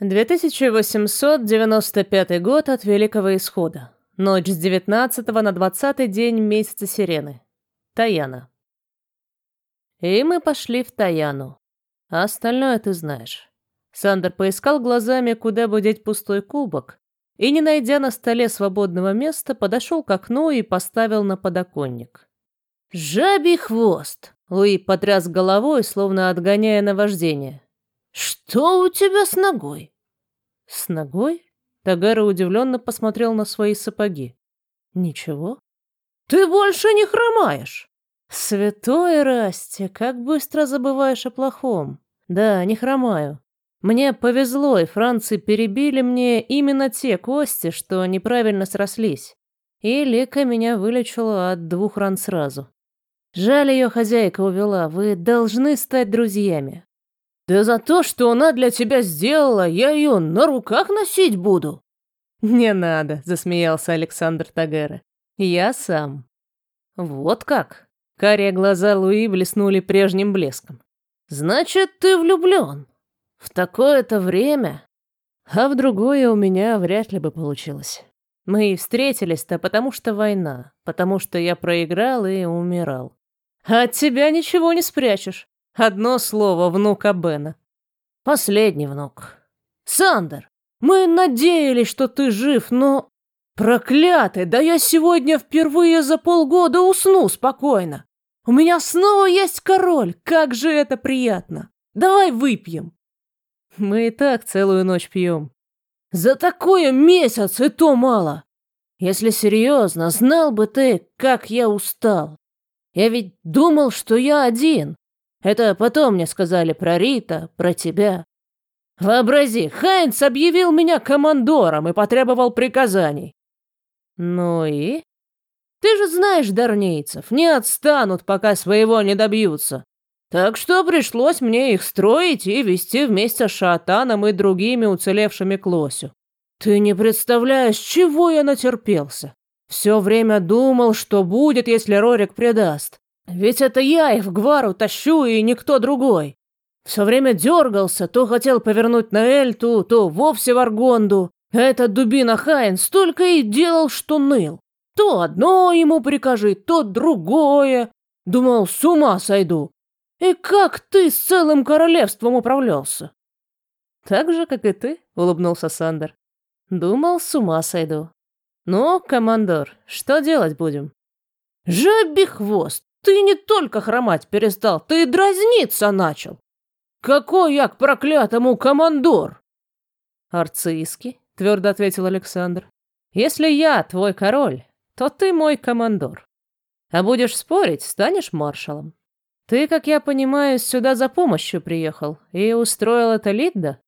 2895 год от Великого Исхода. Ночь с 19 на 20 день месяца Сирены. Таяна. И мы пошли в Таяну. А остальное ты знаешь. Сандер поискал глазами, куда бы деть пустой кубок, и, не найдя на столе свободного места, подошел к окну и поставил на подоконник. «Жабий хвост!» — Луи потряс головой, словно отгоняя наваждение. «Что у тебя с ногой?» «С ногой?» Тагара удивленно посмотрел на свои сапоги. «Ничего?» «Ты больше не хромаешь!» «Святой Расти, как быстро забываешь о плохом!» «Да, не хромаю. Мне повезло, и францы перебили мне именно те кости, что неправильно срослись. И Лика меня вылечила от двух ран сразу. Жаль, ее хозяйка увела, вы должны стать друзьями. Да за то, что она для тебя сделала, я ее на руках носить буду. Не надо, засмеялся Александр Тагера. Я сам. Вот как? Карие глаза Луи блеснули прежним блеском. Значит, ты влюблен. В такое-то время? А в другое у меня вряд ли бы получилось. Мы и встретились-то потому что война, потому что я проиграл и умирал. А от тебя ничего не спрячешь. Одно слово внука Бена. Последний внук. Сандер, мы надеялись, что ты жив, но... Проклятый, да я сегодня впервые за полгода усну спокойно. У меня снова есть король, как же это приятно. Давай выпьем. Мы и так целую ночь пьем. За такое месяц и то мало. Если серьезно, знал бы ты, как я устал. Я ведь думал, что я один. Это потом мне сказали про Рита, про тебя. Вообрази, Хайнц объявил меня командором и потребовал приказаний. Ну и? Ты же знаешь дарнейцев, не отстанут, пока своего не добьются. Так что пришлось мне их строить и вести вместе с Шатаном и другими уцелевшими к лосю. Ты не представляешь, чего я натерпелся. Все время думал, что будет, если Рорик предаст. Ведь это я их в Гвару тащу, и никто другой. Все время дергался, то хотел повернуть на Эльту, то вовсе в Аргонду. Этот дубина Хайн столько и делал, что ныл. То одно ему прикажи, то другое. Думал, с ума сойду. И как ты с целым королевством управлялся? Так же, как и ты, улыбнулся Сандер. Думал, с ума сойду. Ну, командор, что делать будем? Жаби хвост, ты не только хромать перестал, ты и дразниться начал. Какой я к проклятому командор? Арцийский, твердо ответил Александр. Если я твой король, то ты мой командор. А будешь спорить, станешь маршалом. Ты, как я понимаю, сюда за помощью приехал и устроил это Лидда?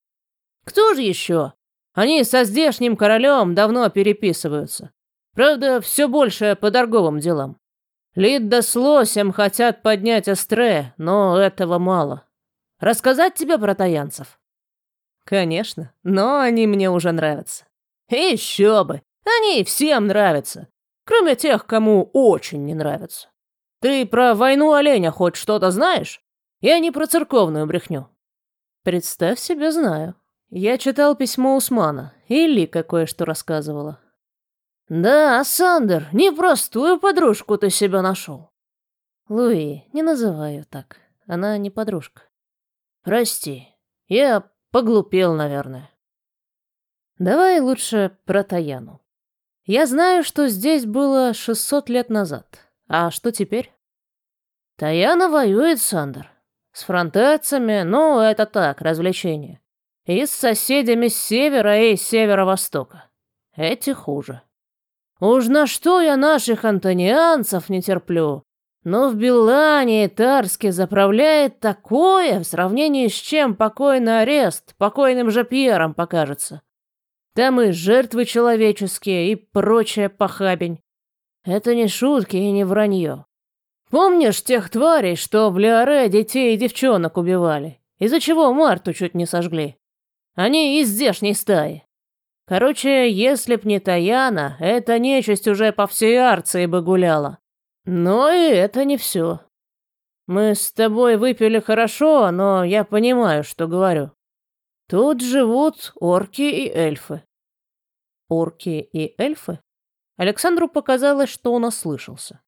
Кто же еще? Они со здешним королем давно переписываются. Правда, все больше по торговым делам. Лидда с Лосем хотят поднять Астре, но этого мало. Рассказать тебе про таянцев? Конечно, но они мне уже нравятся. Еще бы, они всем нравятся, кроме тех, кому очень не нравятся. Ты про войну оленя хоть что-то знаешь? Я не про церковную брехню. Представь себе, знаю. Я читал письмо Усмана, и Лика кое-что рассказывала. Да, Сандер, непростую подружку ты себя нашел. Луи, не называй ее так. Она не подружка. Прости, я поглупел, наверное. Давай лучше про Таяну. Я знаю, что здесь было 600 лет назад. А что теперь? Таяна воюет, Сандер. С фронтецами, ну, это так, развлечение. И с соседями с севера и северо-востока. Эти хуже. Уж на что я наших антонианцев не терплю. Но в Белане и Тарске заправляет такое, в сравнении с чем покойный арест покойным же Пьером покажется. Там и жертвы человеческие, и прочая похабень. Это не шутки и не вранье. Помнишь тех тварей, что в Леоре детей и девчонок убивали? Из-за чего Марту чуть не сожгли? Они из здешней стаи. Короче, если б не Таяна, эта нечисть уже по всей Арции бы гуляла. Но и это не все. Мы с тобой выпили хорошо, но я понимаю, что говорю. Тут живут орки и эльфы. Орки и эльфы? Александру показалось, что он ослышался.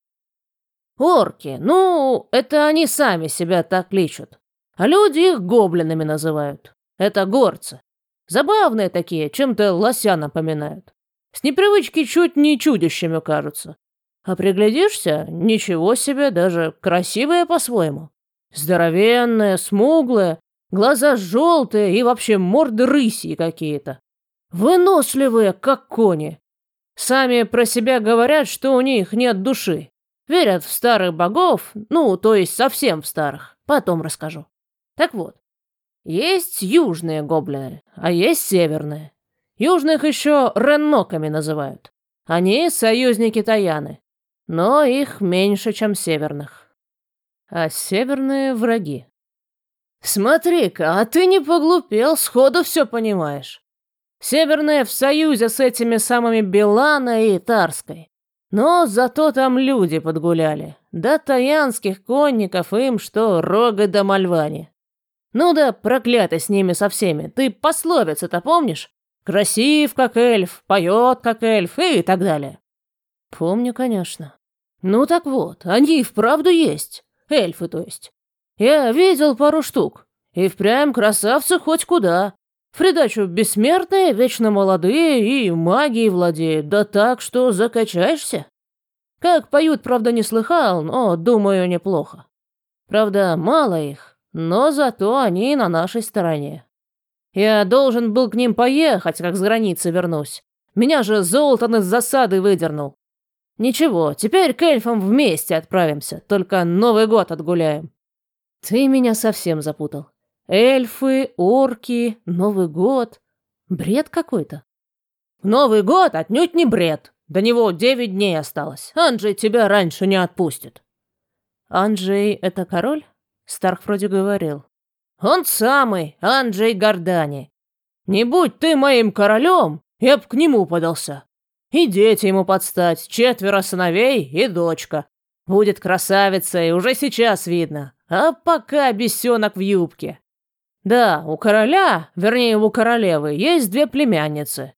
Орки, ну, это они сами себя так кличут. А люди их гоблинами называют. Это горцы. Забавные такие, чем-то лося напоминают. С непривычки чуть не чудищами кажутся. А приглядишься, ничего себе, даже красивые по-своему. Здоровенные, смуглые, глаза желтые и вообще морды рыси какие-то. Выносливые, как кони. Сами про себя говорят, что у них нет души. Верят в старых богов, ну, то есть совсем в старых. Потом расскажу. Так вот, есть южные гоблины, а есть северные. Южных еще ренноками называют. Они союзники Таяны, но их меньше, чем северных. А северные враги. Смотри-ка, а ты не поглупел, сходу все понимаешь. Северные в союзе с этими самыми Белана и Тарской. Но зато там люди подгуляли. Да таянских конников им что рога да мальвани. Ну да, проклятый с ними со всеми. Ты пословицы-то помнишь? Красив, как эльф, поет, как эльф и так далее. Помню, конечно. Ну так вот, они и вправду есть. Эльфы, то есть. Я видел пару штук. И впрямь красавцы хоть куда. В придачу бессмертные, вечно молодые и магией владеют, да так, что закачаешься. Как поют, правда, не слыхал, но, думаю, неплохо. Правда, мало их, но зато они на нашей стороне. Я должен был к ним поехать, как с границы вернусь. Меня же Золтан из засады выдернул. Ничего, теперь к эльфам вместе отправимся, только Новый год отгуляем. Ты меня совсем запутал. Эльфы, орки, Новый год. Бред какой-то. Новый год отнюдь не бред. До него девять дней осталось. Анджей тебя раньше не отпустит. Анджей — это король? Старк вроде говорил. Он самый, Анджей Гордани. Не будь ты моим королем, я б к нему подался. И дети ему подстать, четверо сыновей и дочка. Будет красавица, и уже сейчас видно. А пока бесенок в юбке. Да, у короля, вернее, у королевы, есть две племянницы.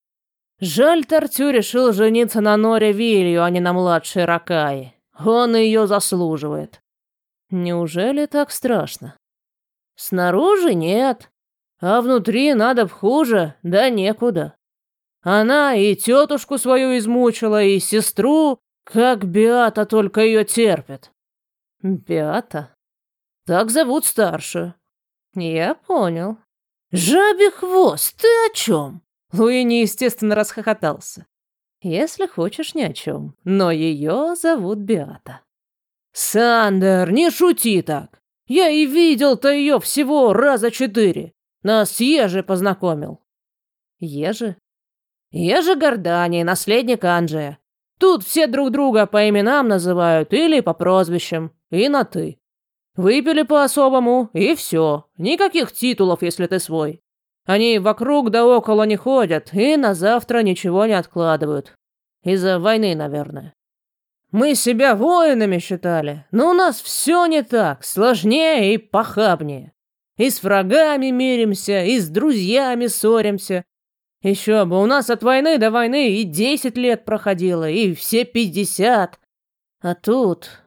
Жаль, Тартю решил жениться на Норе Вилью, а не на младшей Ракае. Он ее заслуживает. Неужели так страшно? Снаружи нет, а внутри надо б хуже, да некуда. Она и тетушку свою измучила, и сестру, как Биата только ее терпит. Биата? Так зовут старшую. Я понял. Жабий хвост, ты о чем? Луи неестественно расхохотался. Если хочешь, ни о чем. Но ее зовут Биата. Сандер, не шути так. Я и видел-то ее всего раза четыре. Нас Ежи познакомил. Ежи? Ежи Гордани, наследник Анджия. Тут все друг друга по именам называют или по прозвищам, и на «ты». Выпили по-особому, и все. Никаких титулов, если ты свой. Они вокруг да около не ходят и на завтра ничего не откладывают. Из-за войны, наверное. Мы себя воинами считали, но у нас все не так, сложнее и похабнее. И с врагами миримся, и с друзьями ссоримся. Еще бы, у нас от войны до войны и десять лет проходило, и все пятьдесят. А тут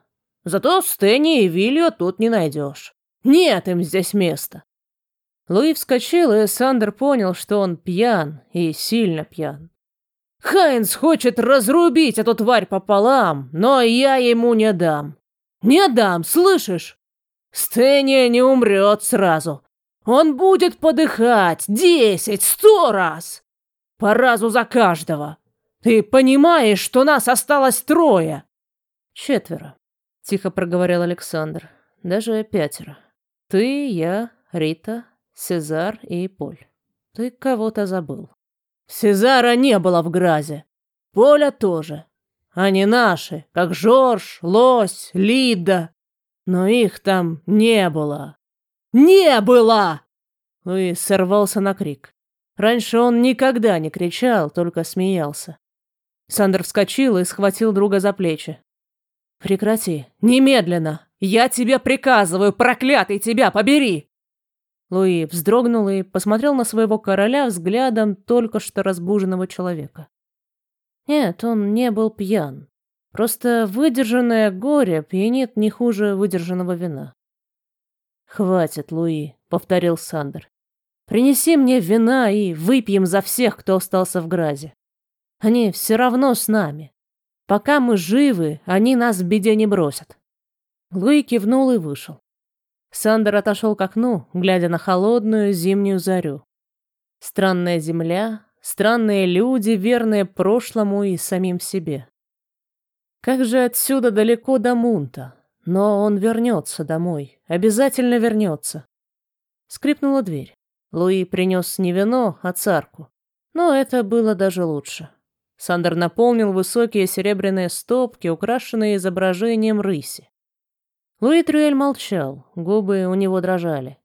Зато Стэнни и Вилью тут не найдешь. Нет им здесь места. Луи вскочил, и Сандер понял, что он пьян и сильно пьян. Хайнс хочет разрубить эту тварь пополам, но я ему не дам. Не дам, слышишь? Стэнни не умрет сразу. Он будет подыхать десять, сто раз. По разу за каждого. Ты понимаешь, что нас осталось трое? Четверо. Тихо проговорил Александр. Даже пятеро. Ты, я, Рита, Сезар и Поль. Ты кого-то забыл. Сезара не было в Гразе. Поля тоже. Они наши, как Жорж, Лось, Лида. Но их там не было. Не было! И сорвался на крик. Раньше он никогда не кричал, только смеялся. Сандер вскочил и схватил друга за плечи. «Прекрати! Немедленно! Я тебе приказываю, проклятый тебя, побери!» Луи вздрогнул и посмотрел на своего короля взглядом только что разбуженного человека. Нет, он не был пьян. Просто выдержанное горе пьянит не хуже выдержанного вина. «Хватит, Луи», — повторил Сандер. «Принеси мне вина и выпьем за всех, кто остался в Гразе. Они все равно с нами. Пока мы живы, они нас в беде не бросят». Луи кивнул и вышел. Сандер отошел к окну, глядя на холодную зимнюю зарю. Странная земля, странные люди, верные прошлому и самим себе. Как же отсюда далеко до Мунта? Но он вернется домой, обязательно вернется. Скрипнула дверь. Луи принес не вино, а царку. Но это было даже лучше. Сандер наполнил высокие серебряные стопки, украшенные изображением рыси. Луи Трюэль молчал, губы у него дрожали.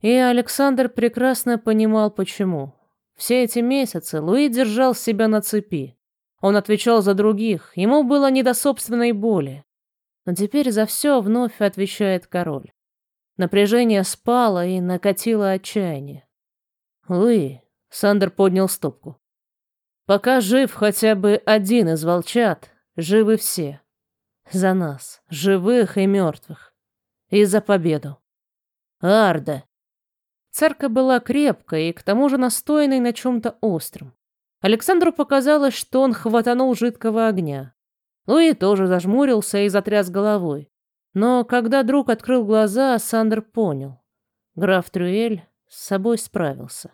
И Александр прекрасно понимал, почему. Все эти месяцы Луи держал себя на цепи. Он отвечал за других, ему было не до собственной боли. Но теперь за все вновь отвечает король. Напряжение спало и накатило отчаяние. «Луи», — Сандер поднял стопку, — «пока жив хотя бы один из волчат, живы все. За нас, живых и мертвых. И за победу. Арда. Церковь была крепкой и к тому же настойной на чем-то остром. Александру показалось, что он хватанул жидкого огня. Луи тоже зажмурился и затряс головой. Но когда друг открыл глаза, Сандер понял. Граф Трюэль с собой справился.